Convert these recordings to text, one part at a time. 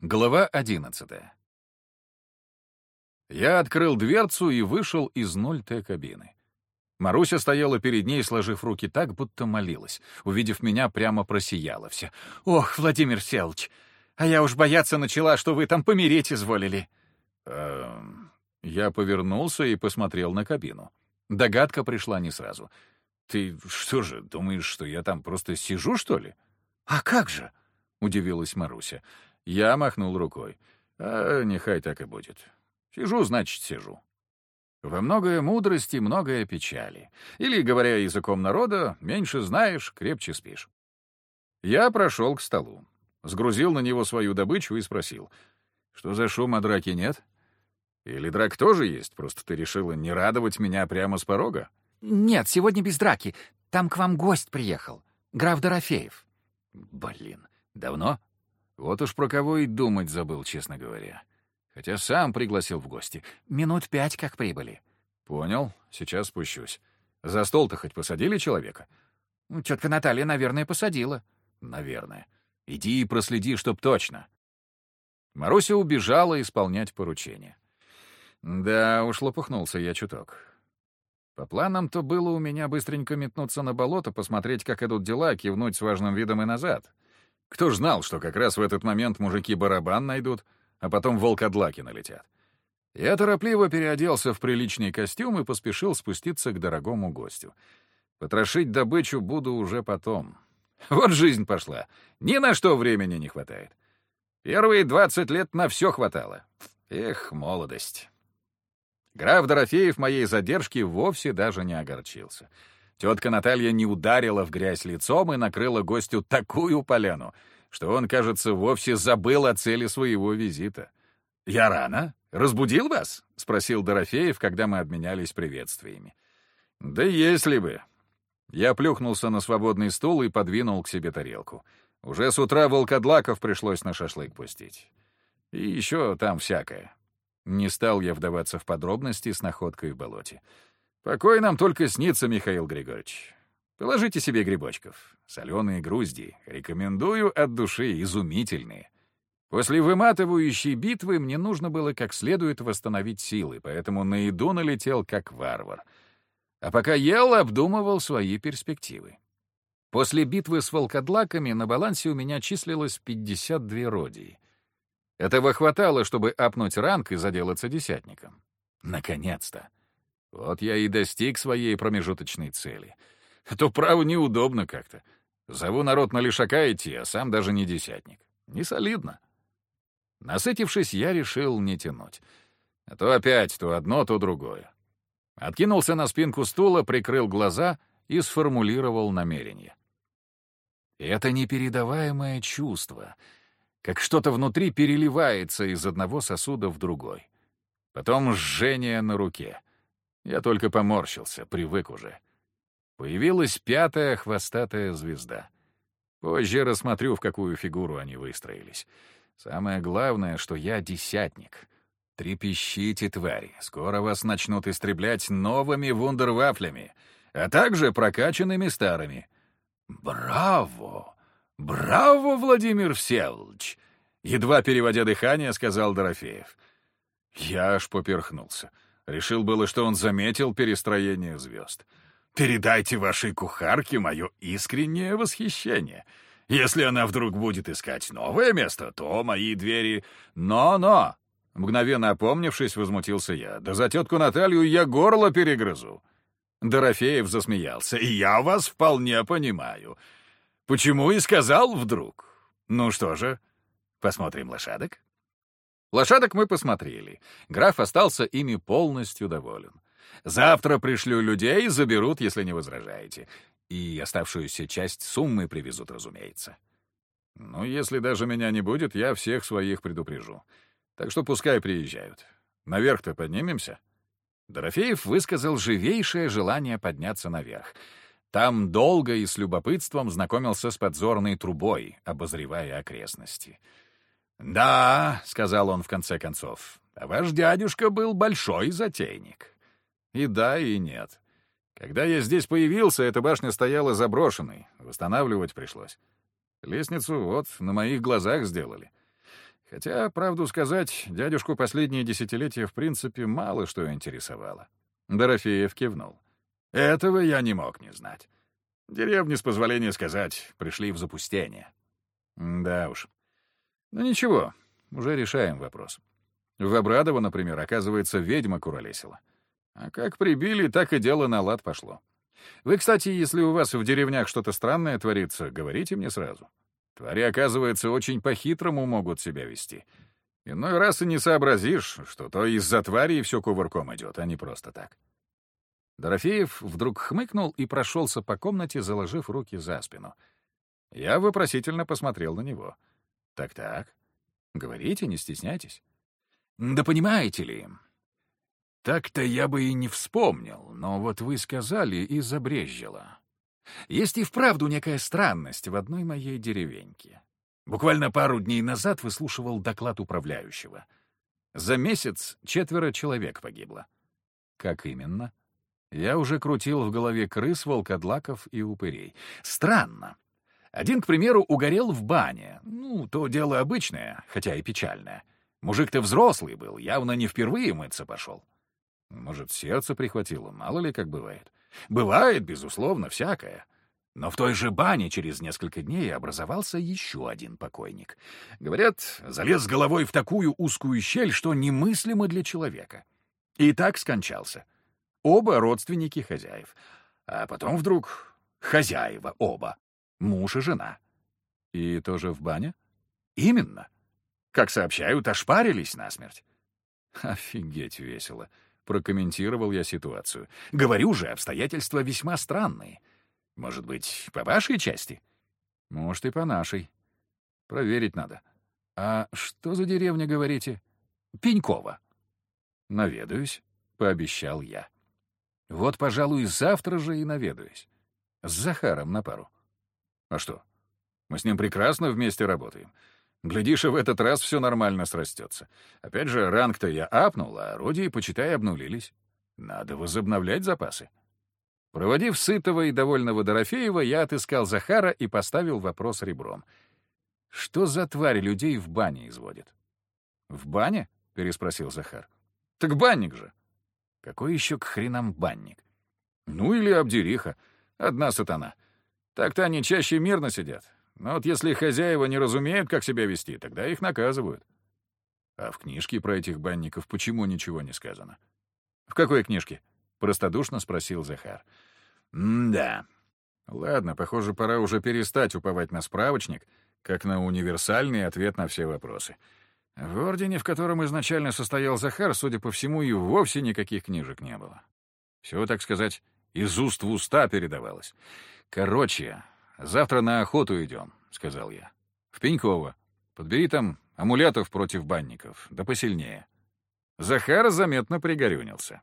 Глава одиннадцатая. Я открыл дверцу и вышел из 0Т-кабины. Маруся стояла перед ней, сложив руки так, будто молилась. Увидев меня, прямо просияла вся. «Ох, Владимир Селч, а я уж бояться начала, что вы там помереть изволили». Эм... Я повернулся и посмотрел на кабину. Догадка пришла не сразу. «Ты что же, думаешь, что я там просто сижу, что ли?» «А как же?» — удивилась Маруся. Я махнул рукой. А нехай так и будет. Сижу, значит, сижу. Во многое мудрости, многое печали. Или, говоря языком народа, меньше знаешь, крепче спишь. Я прошел к столу, сгрузил на него свою добычу и спросил, что за шум, а драки нет? Или драк тоже есть, просто ты решила не радовать меня прямо с порога? Нет, сегодня без драки. Там к вам гость приехал. Граф Дорофеев. Блин, давно? Вот уж про кого и думать забыл, честно говоря. Хотя сам пригласил в гости. Минут пять как прибыли. Понял, сейчас спущусь. За стол-то хоть посадили человека? Тетка Наталья, наверное, посадила. Наверное. Иди и проследи, чтоб точно. Маруся убежала исполнять поручение. Да, уж лопухнулся я чуток. По планам-то было у меня быстренько метнуться на болото, посмотреть, как идут дела, кивнуть с важным видом и назад. Кто ж знал, что как раз в этот момент мужики барабан найдут, а потом волкодлаки налетят. Я торопливо переоделся в приличный костюм и поспешил спуститься к дорогому гостю. Потрошить добычу буду уже потом. Вот жизнь пошла. Ни на что времени не хватает. Первые двадцать лет на все хватало. Эх, молодость. Граф Дорофеев моей задержки вовсе даже не огорчился. Тетка Наталья не ударила в грязь лицом и накрыла гостю такую поляну, что он, кажется, вовсе забыл о цели своего визита. «Я рано? Разбудил вас?» — спросил Дорофеев, когда мы обменялись приветствиями. «Да если бы». Я плюхнулся на свободный стул и подвинул к себе тарелку. Уже с утра волкодлаков пришлось на шашлык пустить. И еще там всякое. Не стал я вдаваться в подробности с находкой в болоте. Покой нам только снится, Михаил Григорьевич. Положите себе грибочков. Соленые грузди. Рекомендую от души, изумительные. После выматывающей битвы мне нужно было как следует восстановить силы, поэтому на еду налетел как варвар. А пока ел, обдумывал свои перспективы. После битвы с волкодлаками на балансе у меня числилось 52 родии. Этого хватало, чтобы апнуть ранг и заделаться десятником. Наконец-то! Вот я и достиг своей промежуточной цели. А то, право, неудобно как-то. Зову народ на лишака идти, а сам даже не десятник. Не солидно. Насытившись, я решил не тянуть. А то опять то одно, то другое. Откинулся на спинку стула, прикрыл глаза и сформулировал намерение. Это непередаваемое чувство, как что-то внутри переливается из одного сосуда в другой. Потом жжение на руке — я только поморщился, привык уже. Появилась пятая хвостатая звезда. Позже рассмотрю, в какую фигуру они выстроились. Самое главное, что я десятник. Трепещите, твари, скоро вас начнут истреблять новыми вундервафлями, а также прокачанными старыми. «Браво! Браво, Владимир Всеволодович!» Едва переводя дыхание, сказал Дорофеев. Я аж поперхнулся. Решил было, что он заметил перестроение звезд. «Передайте вашей кухарке мое искреннее восхищение. Если она вдруг будет искать новое место, то мои двери... Но-но!» Мгновенно опомнившись, возмутился я. «Да за тетку Наталью я горло перегрызу!» Дорофеев засмеялся. «Я вас вполне понимаю. Почему и сказал вдруг? Ну что же, посмотрим лошадок?» Лошадок мы посмотрели. Граф остался ими полностью доволен. Завтра пришлю людей, заберут, если не возражаете. И оставшуюся часть суммы привезут, разумеется. Ну, если даже меня не будет, я всех своих предупрежу. Так что пускай приезжают. Наверх-то поднимемся?» Дорофеев высказал живейшее желание подняться наверх. Там долго и с любопытством знакомился с подзорной трубой, обозревая окрестности. «Да», — сказал он в конце концов, — «ваш дядюшка был большой затейник». И да, и нет. Когда я здесь появился, эта башня стояла заброшенной, восстанавливать пришлось. Лестницу вот на моих глазах сделали. Хотя, правду сказать, дядюшку последние десятилетия в принципе мало что интересовало. Дорофеев кивнул. Этого я не мог не знать. Деревни, с позволения сказать, пришли в запустение. Да уж. Ну ничего, уже решаем вопрос. В Обрадово, например, оказывается, ведьма куролесила. А как прибили, так и дело на лад пошло. Вы, кстати, если у вас в деревнях что-то странное творится, говорите мне сразу. Твари, оказывается, очень по-хитрому могут себя вести. Иной раз и не сообразишь, что то из-за твари все кувырком идет, а не просто так. Дорофеев вдруг хмыкнул и прошелся по комнате, заложив руки за спину. Я вопросительно посмотрел на него. «Так-так, говорите, не стесняйтесь». «Да понимаете ли, так-то я бы и не вспомнил, но вот вы сказали и забрезжило. Есть и вправду некая странность в одной моей деревеньке. Буквально пару дней назад выслушивал доклад управляющего. За месяц четверо человек погибло. Как именно? Я уже крутил в голове крыс, волкодлаков и упырей. Странно. Один, к примеру, угорел в бане. Ну, то дело обычное, хотя и печальное. Мужик-то взрослый был, явно не впервые мыться пошел. Может, сердце прихватило, мало ли как бывает. Бывает, безусловно, всякое. Но в той же бане через несколько дней образовался еще один покойник. Говорят, залез головой в такую узкую щель, что немыслимо для человека. И так скончался. Оба родственники хозяев. А потом вдруг хозяева оба. Муж и жена. И тоже в бане? Именно. Как сообщают, ошпарились насмерть. Офигеть весело. Прокомментировал я ситуацию. Говорю же, обстоятельства весьма странные. Может быть, по вашей части? Может, и по нашей. Проверить надо. А что за деревня, говорите? Пенькова. Наведаюсь, пообещал я. Вот, пожалуй, завтра же и наведаюсь. С Захаром на пару. А что? Мы с ним прекрасно вместе работаем. Глядишь, и в этот раз все нормально срастется. Опять же, ранг-то я апнул, а орудия, почитай, обнулились. Надо возобновлять запасы. Проводив сытого и довольного Дорофеева, я отыскал Захара и поставил вопрос ребром. «Что за тварь людей в бане изводит?» «В бане?» — переспросил Захар. «Так банник же!» Какой еще к хренам банник? Ну или обдериха. Одна сатана. Так-то они чаще мирно сидят. Но вот если хозяева не разумеют, как себя вести, тогда их наказывают. А в книжке про этих банников почему ничего не сказано? В какой книжке? Простодушно спросил Захар. да Ладно, похоже, пора уже перестать уповать на справочник, как на универсальный ответ на все вопросы. В ордене, в котором изначально состоял Захар, судя по всему, и вовсе никаких книжек не было. Все, так сказать, из уст в уста передавалось. «Короче, завтра на охоту идем», — сказал я. «В Пеньково. Подбери там амулетов против банников, да посильнее». Захар заметно пригорюнился.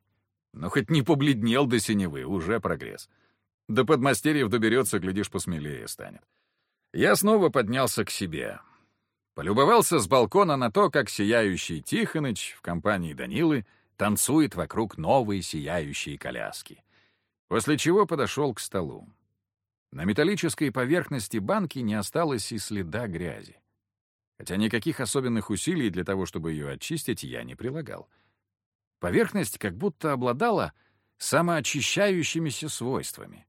Но хоть не побледнел до синевы, уже прогресс. До подмастерьев доберется, глядишь, посмелее станет. Я снова поднялся к себе. Полюбовался с балкона на то, как сияющий Тихоныч в компании Данилы танцует вокруг новой сияющей коляски. После чего подошел к столу. На металлической поверхности банки не осталось и следа грязи. Хотя никаких особенных усилий для того, чтобы ее очистить, я не прилагал. Поверхность как будто обладала самоочищающимися свойствами.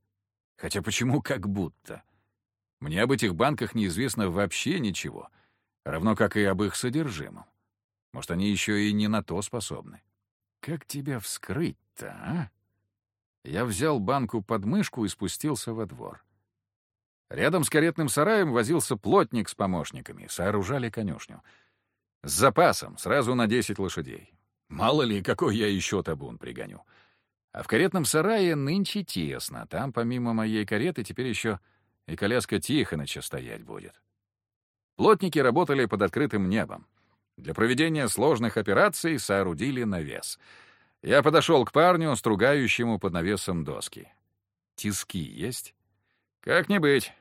Хотя почему как будто? Мне об этих банках неизвестно вообще ничего — равно как и об их содержимом. Может, они еще и не на то способны. Как тебя вскрыть-то, а? Я взял банку под мышку и спустился во двор. Рядом с каретным сараем возился плотник с помощниками, сооружали конюшню. С запасом, сразу на 10 лошадей. Мало ли, какой я еще табун пригоню. А в каретном сарае нынче тесно. Там, помимо моей кареты, теперь еще и коляска Тихоныча стоять будет. Плотники работали под открытым небом. Для проведения сложных операций соорудили навес. Я подошел к парню, стругающему под навесом доски. «Тиски есть?» «Как не быть».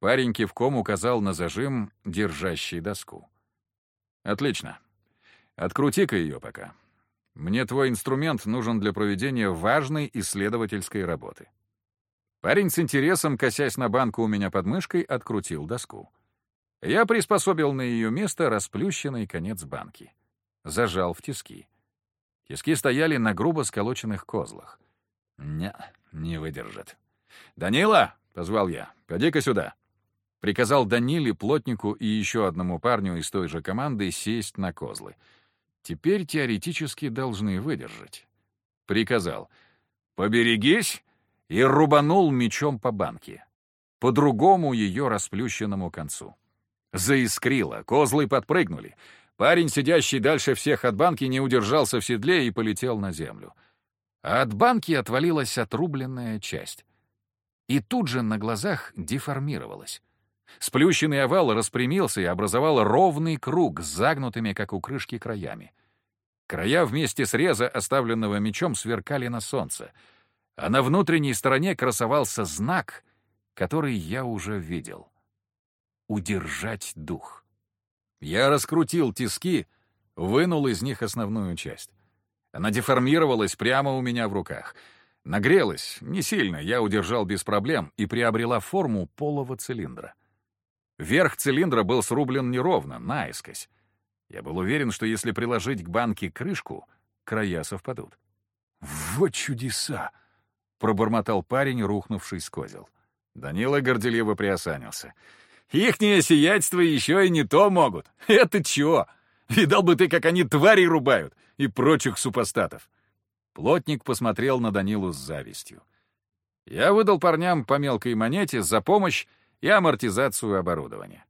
Парень кивком указал на зажим, держащий доску. «Отлично. Открути-ка ее пока. Мне твой инструмент нужен для проведения важной исследовательской работы». Парень с интересом, косясь на банку у меня под мышкой, открутил доску. Я приспособил на ее место расплющенный конец банки. Зажал в тиски. Тиски стояли на грубо сколоченных козлах. Не, не выдержат. «Данила!» — позвал я. «Поди-ка сюда!» Приказал Даниле, плотнику и еще одному парню из той же команды сесть на козлы. Теперь теоретически должны выдержать. Приказал «Поберегись!» и рубанул мечом по банке. По другому ее расплющенному концу. Заискрило, козлы подпрыгнули. Парень, сидящий дальше всех от банки, не удержался в седле и полетел на землю. А от банки отвалилась отрубленная часть. И тут же на глазах деформировалась. Сплющенный овал распрямился и образовал ровный круг с загнутыми, как у крышки, краями. Края вместе среза, оставленного мечом, сверкали на солнце, а на внутренней стороне красовался знак, который я уже видел. Удержать дух. Я раскрутил тиски, вынул из них основную часть. Она деформировалась прямо у меня в руках. Нагрелась, не сильно, я удержал без проблем и приобрела форму полого цилиндра. Верх цилиндра был срублен неровно, наискось. Я был уверен, что если приложить к банке крышку, края совпадут. «Вот чудеса!» — пробормотал парень, рухнувший с козел. Данила горделиво приосанился. «Ихнее сиятельство еще и не то могут. Это чё? Видал бы ты, как они твари рубают и прочих супостатов!» Плотник посмотрел на Данилу с завистью. Я выдал парням по мелкой монете за помощь и амортизацию оборудования.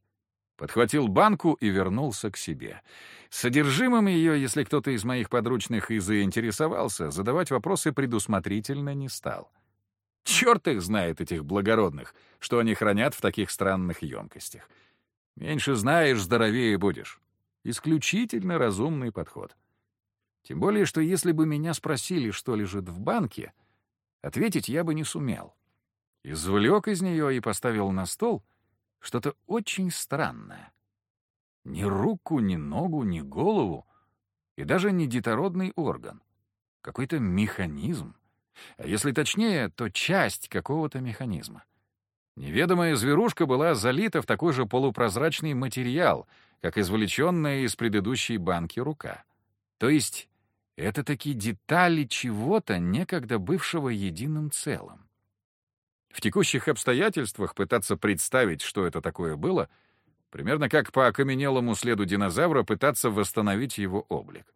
Подхватил банку и вернулся к себе. Содержимым ее, если кто-то из моих подручных и заинтересовался, задавать вопросы предусмотрительно не стал. Черт их знает, этих благородных, что они хранят в таких странных емкостях. Меньше знаешь, здоровее будешь. Исключительно разумный подход. Тем более, что если бы меня спросили, что лежит в банке, ответить я бы не сумел. Извлек из нее и поставил на стол что-то очень странное. Ни руку, ни ногу, ни голову, и даже не детородный орган. Какой-то механизм. А если точнее, то часть какого-то механизма. Неведомая зверушка была залита в такой же полупрозрачный материал, как извлеченная из предыдущей банки рука. То есть это такие детали чего-то, некогда бывшего единым целым. В текущих обстоятельствах пытаться представить, что это такое было, примерно как по окаменелому следу динозавра пытаться восстановить его облик.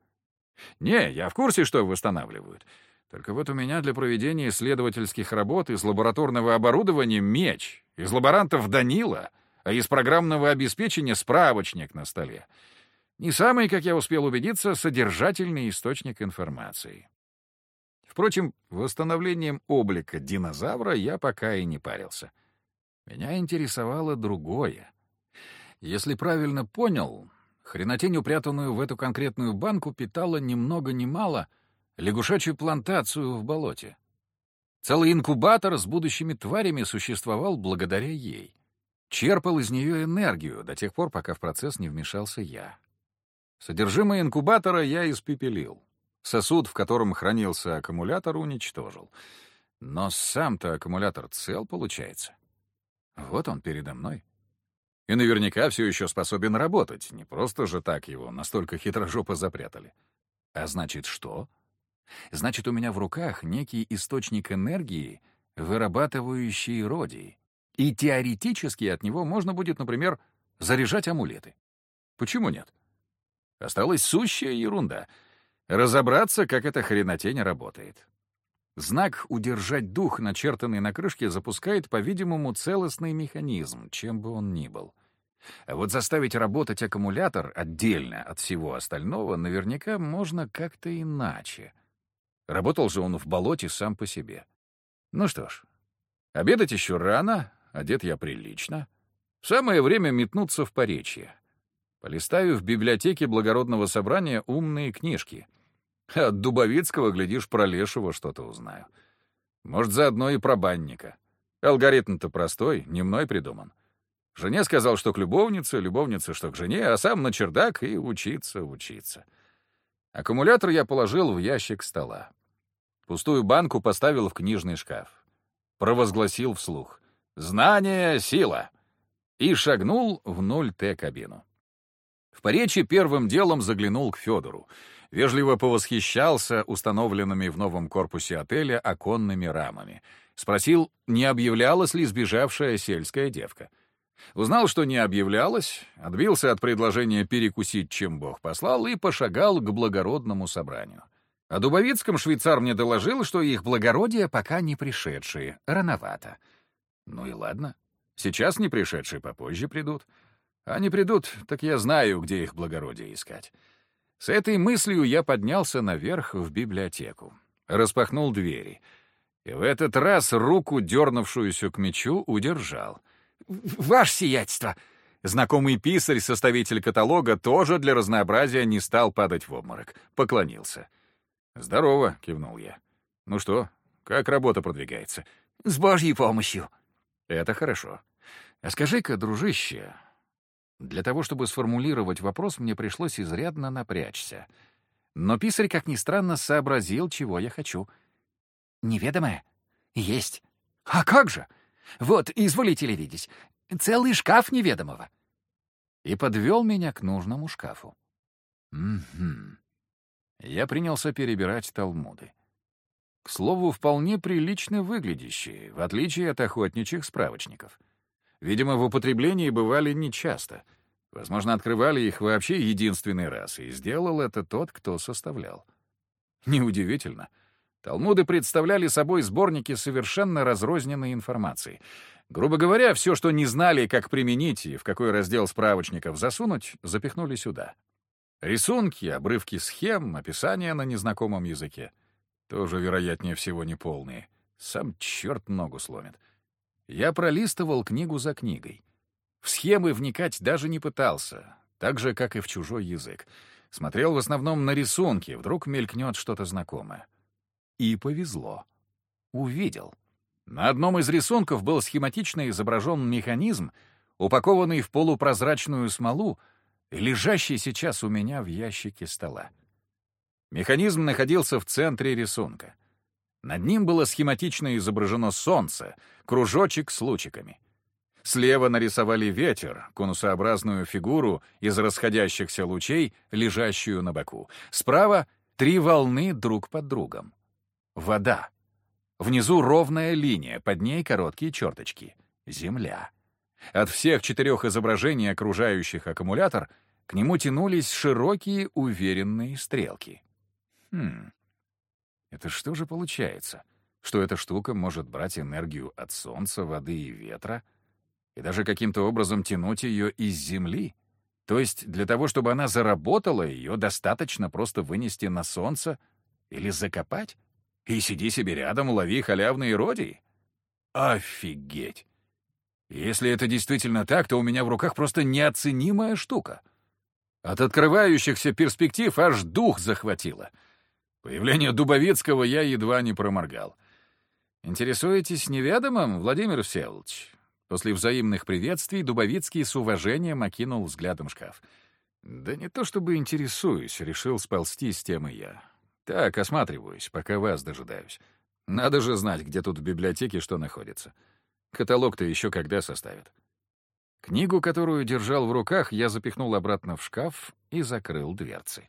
Не, я в курсе, что восстанавливают. Только вот у меня для проведения исследовательских работ из лабораторного оборудования меч, из лаборантов Данила, а из программного обеспечения справочник на столе. Не самый, как я успел убедиться, содержательный источник информации. Впрочем, восстановлением облика динозавра я пока и не парился. Меня интересовало другое. Если правильно понял, хренотень, упрятанную в эту конкретную банку, питала ни много ни мало лягушачью плантацию в болоте. Целый инкубатор с будущими тварями существовал благодаря ей. Черпал из нее энергию до тех пор, пока в процесс не вмешался я. Содержимое инкубатора я испепелил. Сосуд, в котором хранился аккумулятор, уничтожил. Но сам-то аккумулятор цел, получается. Вот он передо мной. И наверняка все еще способен работать. Не просто же так его настолько хитрожопо запрятали. А значит, что? Значит, у меня в руках некий источник энергии, вырабатывающий родий. И теоретически от него можно будет, например, заряжать амулеты. Почему нет? Осталась сущая ерунда — Разобраться, как эта хренотень работает. Знак «удержать дух», начертанный на крышке, запускает, по-видимому, целостный механизм, чем бы он ни был. А вот заставить работать аккумулятор отдельно от всего остального наверняка можно как-то иначе. Работал же он в болоте сам по себе. Ну что ж, обедать еще рано, одет я прилично. Самое время метнуться в поречье. Полистаю в библиотеке благородного собрания умные книжки — от Дубовицкого, глядишь, про Лешего что-то узнаю. Может, заодно и про банника. Алгоритм-то простой, не мной придуман. Жене сказал, что к любовнице, любовнице, что к жене, а сам на чердак и учиться, учиться. Аккумулятор я положил в ящик стола. Пустую банку поставил в книжный шкаф. Провозгласил вслух. «Знание — сила!» и шагнул в 0Т-кабину. В Поречи первым делом заглянул к Федору. Вежливо повосхищался установленными в новом корпусе отеля оконными рамами. Спросил, не объявлялась ли сбежавшая сельская девка. Узнал, что не объявлялась, отбился от предложения перекусить, чем Бог послал, и пошагал к благородному собранию. О Дубовицком швейцар мне доложил, что их благородие пока не пришедшие, рановато. Ну и ладно. Сейчас не пришедшие, попозже придут. Не придут, так я знаю, где их благородие искать. С этой мыслью я поднялся наверх в библиотеку. Распахнул двери. И в этот раз руку, дернувшуюся к мечу, удержал. «Ваше сиятельство!» Знакомый писарь, составитель каталога, тоже для разнообразия не стал падать в обморок. Поклонился. «Здорово», — кивнул я. «Ну что, как работа продвигается?» «С божьей помощью». «Это хорошо. А скажи-ка, дружище, для того, чтобы сформулировать вопрос, мне пришлось изрядно напрячься. Но писарь, как ни странно, сообразил, чего я хочу. «Неведомое? Есть. А как же? Вот, изволите ли видеть, целый шкаф неведомого». И подвел меня к нужному шкафу. Угу. Я принялся перебирать талмуды. К слову, вполне прилично выглядящие, в отличие от охотничьих справочников — Видимо, в употреблении бывали нечасто. Возможно, открывали их вообще единственный раз, и сделал это тот, кто составлял. Неудивительно. Талмуды представляли собой сборники совершенно разрозненной информации. Грубо говоря, все, что не знали, как применить и в какой раздел справочников засунуть, запихнули сюда. Рисунки, обрывки схем, описания на незнакомом языке. Тоже, вероятнее всего, неполные. Сам черт ногу сломит. Я пролистывал книгу за книгой. В схемы вникать даже не пытался, так же, как и в чужой язык. Смотрел в основном на рисунки, вдруг мелькнет что-то знакомое. И повезло. Увидел. На одном из рисунков был схематично изображен механизм, упакованный в полупрозрачную смолу лежащий сейчас у меня в ящике стола. Механизм находился в центре рисунка. Над ним было схематично изображено солнце, кружочек с лучиками. Слева нарисовали ветер, конусообразную фигуру из расходящихся лучей, лежащую на боку. Справа — три волны друг под другом. Вода. Внизу ровная линия, под ней короткие черточки. Земля. От всех четырех изображений, окружающих аккумулятор, к нему тянулись широкие уверенные стрелки. Хм, это что же получается? Что эта штука может брать энергию от солнца, воды и ветра и даже каким-то образом тянуть ее из земли? То есть для того, чтобы она заработала, ее достаточно просто вынести на солнце или закопать? И сиди себе рядом, лови халявные родии? Офигеть! Если это действительно так, то у меня в руках просто неоценимая штука. От открывающихся перспектив аж дух захватило — Появление Дубовицкого я едва не проморгал. «Интересуетесь неведомым, Владимир Всеволодович?» После взаимных приветствий Дубовицкий с уважением окинул взглядом шкаф. «Да не то чтобы интересуюсь», — решил сползти с темы я. «Так, осматриваюсь, пока вас дожидаюсь. Надо же знать, где тут в библиотеке что находится. Каталог-то еще когда составят». Книгу, которую держал в руках, я запихнул обратно в шкаф и закрыл дверцы.